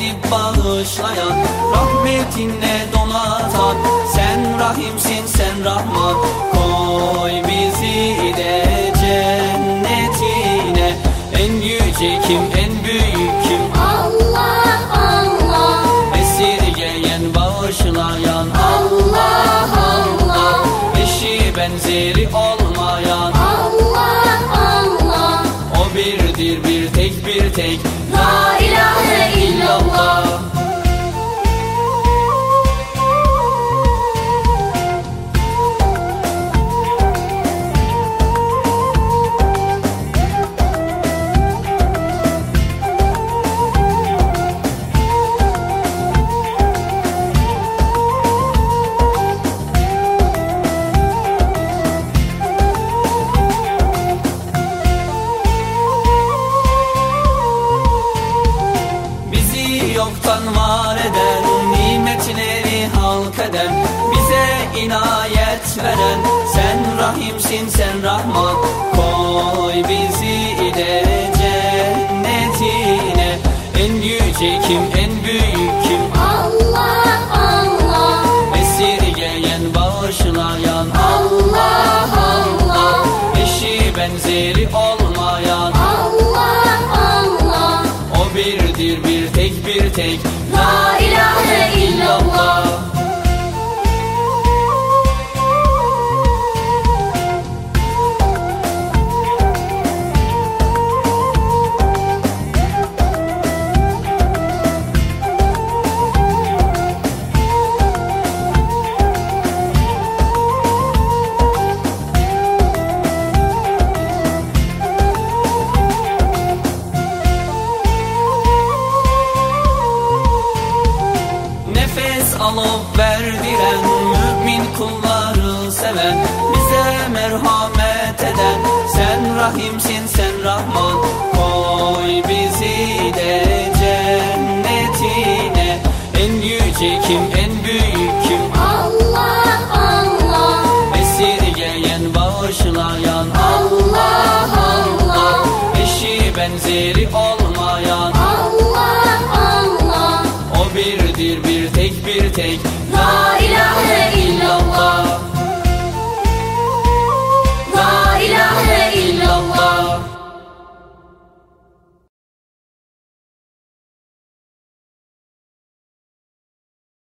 bağışlayan Rahmetinle donatan. Sen Rahimsin sen Rahman. Koy bizi de cennetine. En yüce kim en büyük kim? Allah Allah. Esirgeyen bağışlayan. Allah Allah. Eşi benzeri olmayan. Allah Allah. O birdir bir tek bir tek. La inayet veren. Sen Rahimsin sen Rahman. Koy bizi de cennetine. En yüce kim en büyük kim? Allah Allah. Esirgeyen bağışlayan Allah Allah. Eşi benzeri olmayan. Allah Allah. O birdir bir tek bir tek. La alıp verdiren Mümin kulları seven Bize merhamet eden Sen Rahimsin sen Rahman. Koy bizi de cennetine. En yüce kim en büyük kim? Allah Allah. Esirgeyen bağışlayan. Allah Allah. Eşi benzeri olmayan Allah